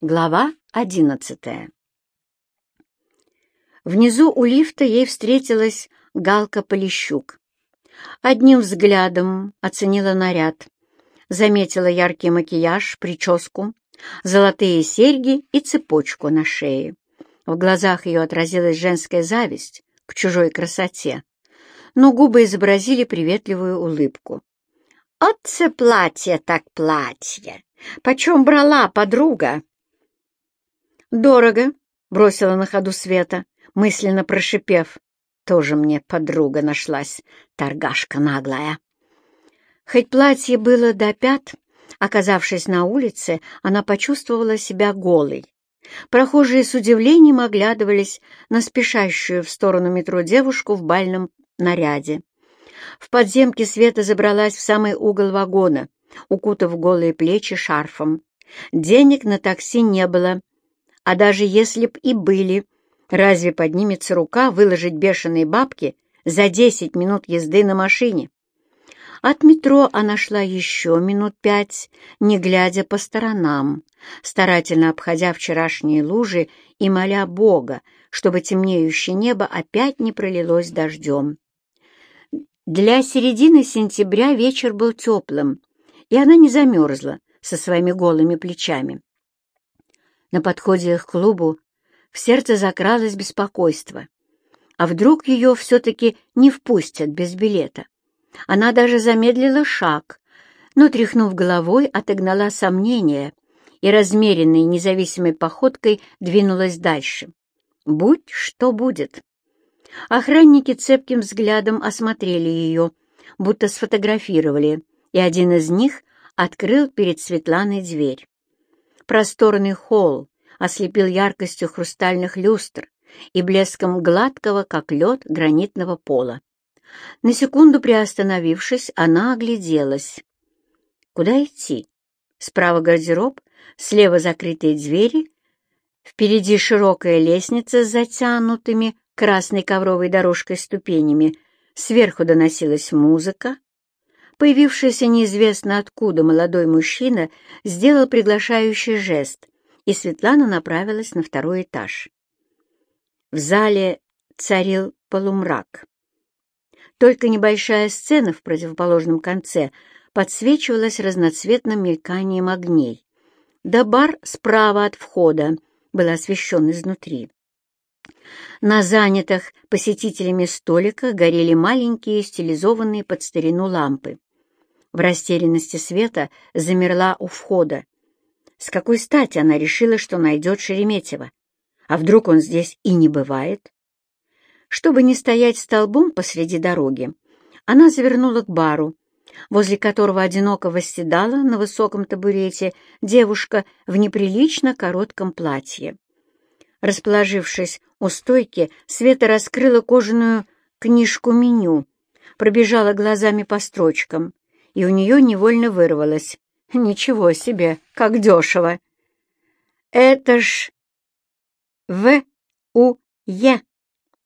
Глава одиннадцатая Внизу у лифта ей встретилась Галка Полищук. Одним взглядом оценила наряд, заметила яркий макияж, прическу, золотые серьги и цепочку на шее. В глазах ее отразилась женская зависть к чужой красоте, но губы изобразили приветливую улыбку. «Отце платье так платье! Почем брала подруга?» «Дорого», — бросила на ходу Света, мысленно прошипев. «Тоже мне подруга нашлась, торгашка наглая». Хоть платье было до пят, оказавшись на улице, она почувствовала себя голой. Прохожие с удивлением оглядывались на спешащую в сторону метро девушку в бальном наряде. В подземке Света забралась в самый угол вагона, укутав голые плечи шарфом. Денег на такси не было, а даже если б и были, разве поднимется рука выложить бешеные бабки за десять минут езды на машине? От метро она шла еще минут пять, не глядя по сторонам, старательно обходя вчерашние лужи и моля Бога, чтобы темнеющее небо опять не пролилось дождем. Для середины сентября вечер был теплым, и она не замерзла со своими голыми плечами. На подходе к клубу в сердце закралось беспокойство. А вдруг ее все-таки не впустят без билета? Она даже замедлила шаг, но, тряхнув головой, отогнала сомнения и размеренной независимой походкой двинулась дальше. Будь что будет. Охранники цепким взглядом осмотрели ее, будто сфотографировали, и один из них открыл перед Светланой дверь. Просторный холл ослепил яркостью хрустальных люстр и блеском гладкого, как лед, гранитного пола. На секунду приостановившись, она огляделась. Куда идти? Справа гардероб, слева закрытые двери, впереди широкая лестница с затянутыми красной ковровой дорожкой ступенями, сверху доносилась музыка, Появившийся неизвестно откуда молодой мужчина сделал приглашающий жест, и Светлана направилась на второй этаж. В зале царил полумрак. Только небольшая сцена в противоположном конце подсвечивалась разноцветным мельканием огней. Да бар справа от входа был освещен изнутри. На занятых посетителями столиках горели маленькие стилизованные под старину лампы в растерянности Света замерла у входа. С какой стати она решила, что найдет Шереметьева? А вдруг он здесь и не бывает? Чтобы не стоять столбом посреди дороги, она завернула к бару, возле которого одиноко восседала на высоком табурете девушка в неприлично коротком платье. Расположившись у стойки, Света раскрыла кожаную книжку меню, пробежала глазами по строчкам и у нее невольно вырвалось. Ничего себе, как дешево! Это ж В. У. Е.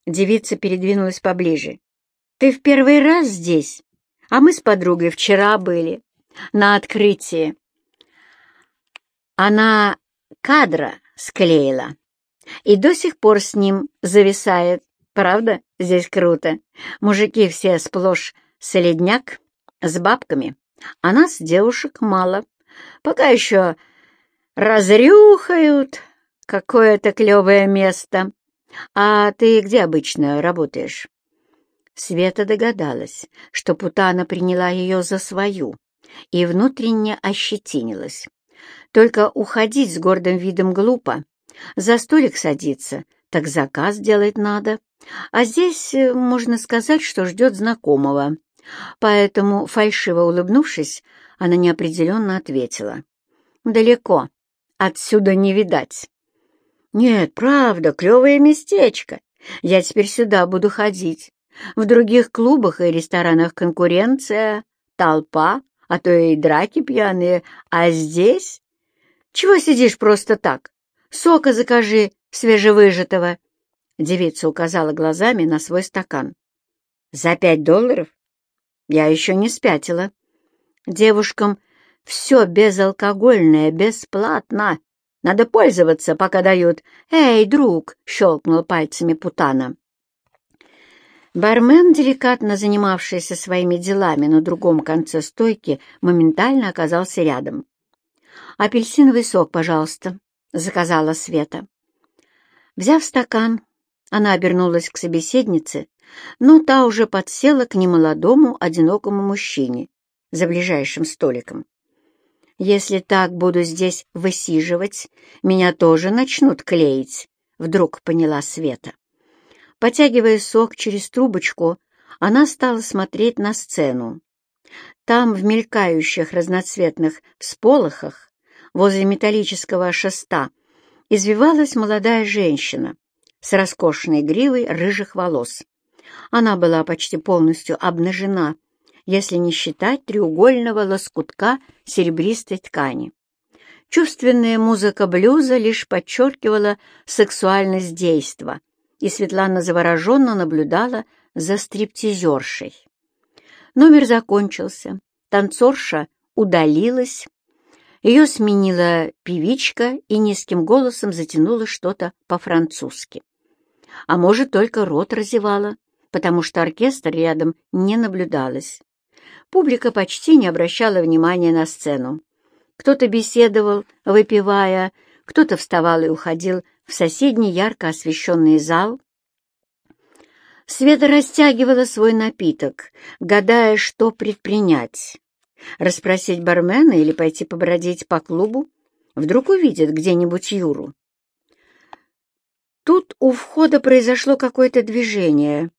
Девица передвинулась поближе. Ты в первый раз здесь, а мы с подругой вчера были на открытии. Она кадра склеила и до сих пор с ним зависает. Правда, здесь круто. Мужики все сплошь солидняк, с бабками, а нас, девушек, мало. Пока еще разрюхают какое-то клевое место. А ты где обычно работаешь?» Света догадалась, что Путана приняла ее за свою и внутренне ощетинилась. Только уходить с гордым видом глупо. За столик садиться, так заказ делать надо. А здесь, э, можно сказать, что ждет знакомого. Поэтому, фальшиво улыбнувшись, она неопределенно ответила. «Далеко. Отсюда не видать». «Нет, правда, клевое местечко. Я теперь сюда буду ходить. В других клубах и ресторанах конкуренция, толпа, а то и драки пьяные. А здесь? Чего сидишь просто так? Сока закажи, свежевыжатого». Девица указала глазами на свой стакан. «За пять долларов? Я еще не спятила. Девушкам все безалкогольное бесплатно. Надо пользоваться, пока дают. «Эй, друг!» — щелкнул пальцами Путана. Бармен, деликатно занимавшийся своими делами на другом конце стойки, моментально оказался рядом. «Апельсиновый сок, пожалуйста», — заказала Света. Взяв стакан, она обернулась к собеседнице, но та уже подсела к немолодому, одинокому мужчине за ближайшим столиком. «Если так буду здесь высиживать, меня тоже начнут клеить», — вдруг поняла Света. Потягивая сок через трубочку, она стала смотреть на сцену. Там, в мелькающих разноцветных всполохах, возле металлического шеста, извивалась молодая женщина с роскошной гривой рыжих волос. Она была почти полностью обнажена, если не считать треугольного лоскутка серебристой ткани. Чувственная музыка блюза лишь подчеркивала сексуальность действа — и Светлана завороженно наблюдала за стриптизершей. Номер закончился, танцорша удалилась, ее сменила певичка и низким голосом затянула что-то по-французски. А может, только рот разевала, потому что оркестр рядом не наблюдалось. Публика почти не обращала внимания на сцену. Кто-то беседовал, выпивая, кто-то вставал и уходил в соседний ярко освещенный зал. Света растягивала свой напиток, гадая, что предпринять. Расспросить бармена или пойти побродить по клубу? Вдруг увидит где-нибудь Юру. Тут у входа произошло какое-то движение,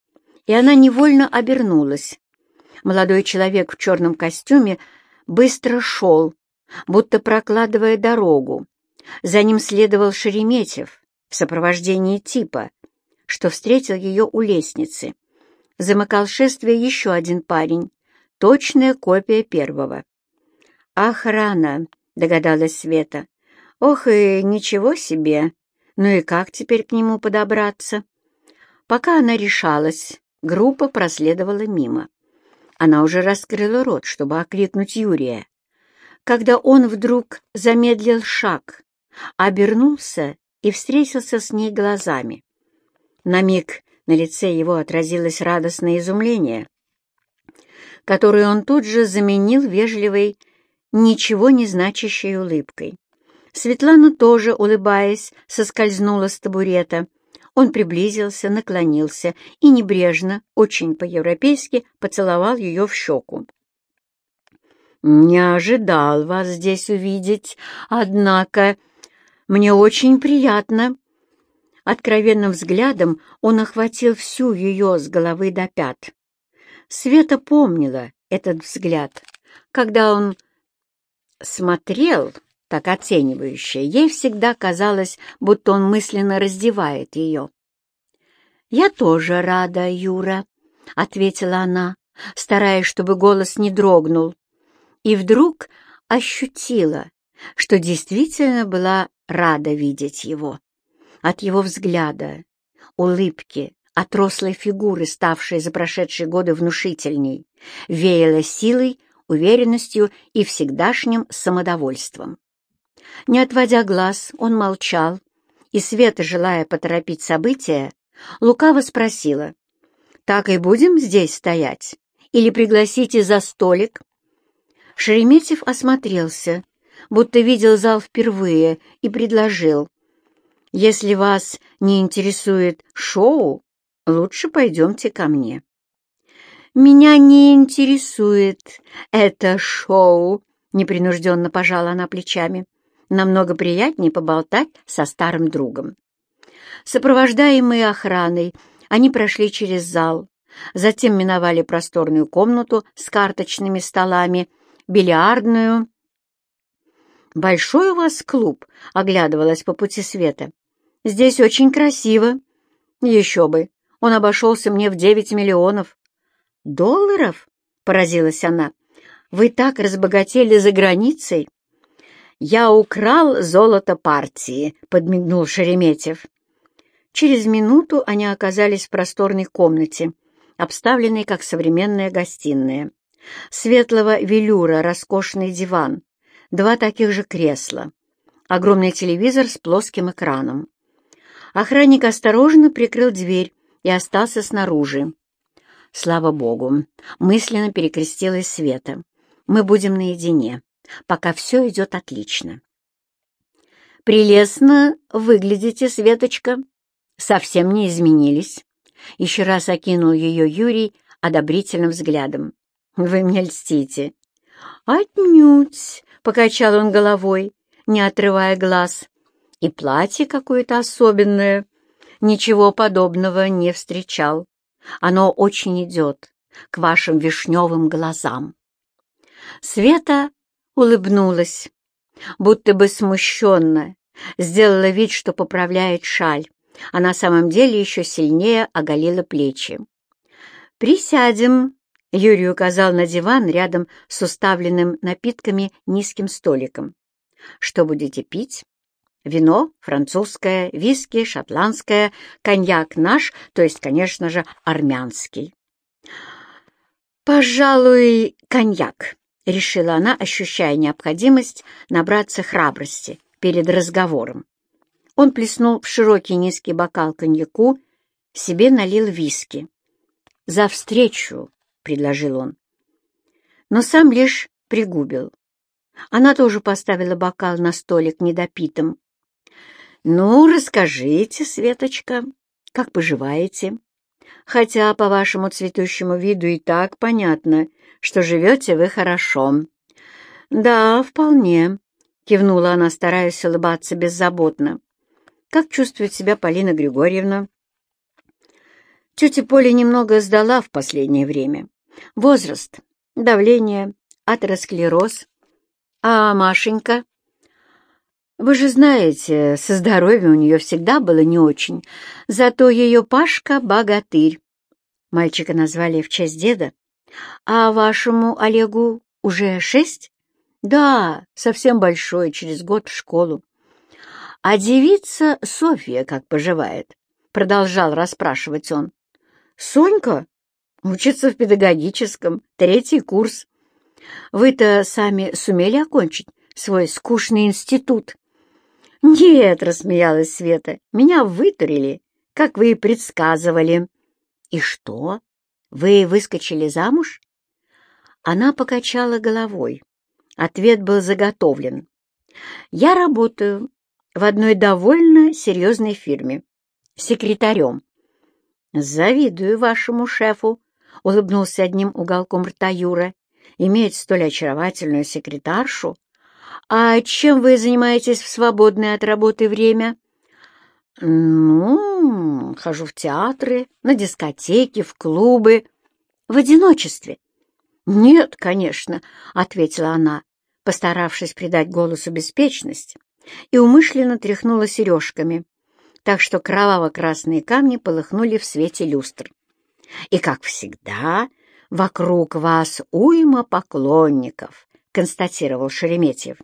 и она невольно обернулась. Молодой человек в черном костюме быстро шел, будто прокладывая дорогу. За ним следовал Шереметьев в сопровождении типа, что встретил ее у лестницы. Замыкал шествие еще один парень, точная копия первого. «Охрана», — догадалась Света. «Ох и ничего себе! Ну и как теперь к нему подобраться?» Пока она решалась, группа проследовала мимо. Она уже раскрыла рот, чтобы окликнуть Юрия, когда он вдруг замедлил шаг, обернулся и встретился с ней глазами. На миг на лице его отразилось радостное изумление, которое он тут же заменил вежливой, ничего не значащей улыбкой. Светлана тоже, улыбаясь, соскользнула с табурета. Он приблизился, наклонился и небрежно, очень по-европейски, поцеловал ее в щеку. «Не ожидал вас здесь увидеть, однако...» Мне очень приятно». Откровенным взглядом он охватил всю ее с головы до пят. Света помнила этот взгляд, когда он смотрел так оценивающе, ей всегда казалось, будто он мысленно раздевает ее. «Я тоже рада, Юра», — ответила она, стараясь, чтобы голос не дрогнул, и вдруг ощутила, что действительно была рада видеть его. От его взгляда, улыбки, от рослой фигуры, ставшей за прошедшие годы внушительней, веяло силой, уверенностью и всегдашним самодовольством. Не отводя глаз, он молчал, и Света, желая поторопить события, лукаво спросила, «Так и будем здесь стоять? Или пригласите за столик?» Шереметьев осмотрелся, будто видел зал впервые, и предложил. «Если вас не интересует шоу, лучше пойдемте ко мне». «Меня не интересует это шоу», — непринужденно пожала она плечами. «Намного приятнее поболтать со старым другом». Сопровождаемые охраной, они прошли через зал, затем миновали просторную комнату с карточными столами, бильярдную, «Большой у вас клуб?» — оглядывалась по пути света. «Здесь очень красиво». «Еще бы! Он обошелся мне в девять миллионов». «Долларов?» — поразилась она. «Вы так разбогатели за границей?» «Я украл золото партии», — подмигнул Шереметьев. Через минуту они оказались в просторной комнате, обставленной как современная гостиная. Светлого велюра роскошный диван, два таких же кресла, огромный телевизор с плоским экраном. Охранник осторожно прикрыл дверь и остался снаружи. Слава богу, мысленно перекрестилась Света. Мы будем наедине, пока все идет отлично. «Прелестно выглядите, Светочка. Совсем не изменились». Еще раз окинул ее Юрий одобрительным взглядом. «Вы мне льстите». «Отнюдь!» — покачал он головой, не отрывая глаз. «И платье какое-то особенное. Ничего подобного не встречал. Оно очень идет к вашим вишневым глазам». Света улыбнулась, будто бы смущенно, сделала вид, что поправляет шаль, а на самом деле еще сильнее оголила плечи. «Присядем», — Юрий указал на диван рядом с уставленным напитками низким столиком. «Что будете пить?» Вино, французское, виски, шотландское, коньяк наш, то есть, конечно же, армянский. «Пожалуй, коньяк», — решила она, ощущая необходимость набраться храбрости перед разговором. Он плеснул в широкий низкий бокал коньяку, себе налил виски. «За встречу!» — предложил он. Но сам лишь пригубил. Она тоже поставила бокал на столик недопитым. «Ну, расскажите, Светочка, как поживаете? Хотя по вашему цветущему виду и так понятно, что живете вы хорошо». «Да, вполне», — кивнула она, стараясь улыбаться беззаботно. «Как чувствует себя Полина Григорьевна?» Тетя Поля немного сдала в последнее время. Возраст, давление, атеросклероз. А Машенька? Вы же знаете, со здоровьем у нее всегда было не очень, зато ее Пашка — богатырь. Мальчика назвали в честь деда. А вашему Олегу уже шесть? Да, совсем большой, через год в школу. А девица Софья как поживает? Продолжал расспрашивать он. Сонька учится в педагогическом, третий курс. Вы-то сами сумели окончить свой скучный институт? Нет, рассмеялась Света, меня вытурили, как вы и предсказывали. И что? Вы выскочили замуж? Она покачала головой. Ответ был заготовлен. Я работаю в одной довольно серьезной фирме, секретарем. «Завидую вашему шефу», — улыбнулся одним уголком рта Юра. «Иметь столь очаровательную секретаршу? А чем вы занимаетесь в свободное от работы время?» «Ну, хожу в театры, на дискотеки, в клубы. В одиночестве?» «Нет, конечно», — ответила она, постаравшись придать голосу беспечность, и умышленно тряхнула сережками так что кроваво-красные камни полыхнули в свете люстр. И, как всегда, вокруг вас уйма поклонников, констатировал Шереметьев.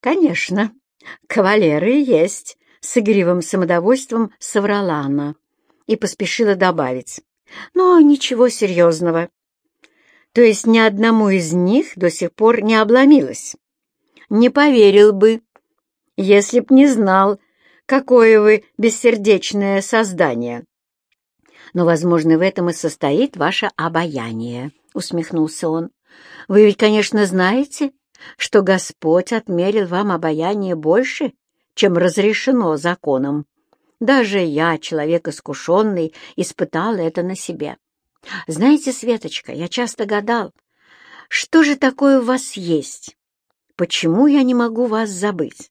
Конечно, кавалеры есть, с игривым самодовольством соврала она и поспешила добавить. Но ничего серьезного. То есть ни одному из них до сих пор не обломилось. Не поверил бы, если б не знал, какое вы бессердечное создание!» «Но, возможно, в этом и состоит ваше обаяние», — усмехнулся он. «Вы ведь, конечно, знаете, что Господь отмерил вам обаяние больше, чем разрешено законом. Даже я, человек искушенный, испытал это на себе. Знаете, Светочка, я часто гадал, что же такое у вас есть? Почему я не могу вас забыть?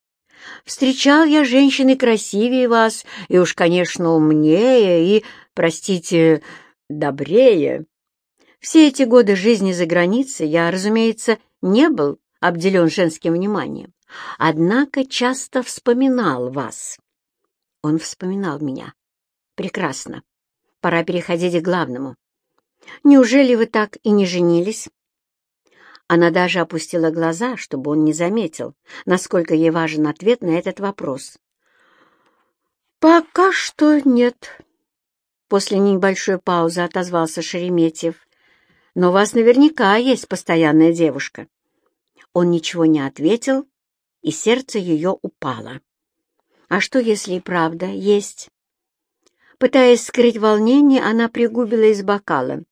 Встречал я женщины красивее вас, и уж, конечно, умнее и, простите, добрее. Все эти годы жизни за границей я, разумеется, не был обделен женским вниманием, однако часто вспоминал вас. Он вспоминал меня. Прекрасно. Пора переходить к главному. Неужели вы так и не женились? Она даже опустила глаза, чтобы он не заметил, насколько ей важен ответ на этот вопрос. «Пока что нет», — после небольшой паузы отозвался Шереметьев. «Но у вас наверняка есть постоянная девушка». Он ничего не ответил и сердце ее упало. А что, если и правда есть? Пытаясь скрыть волнение, она пригубила из бокала.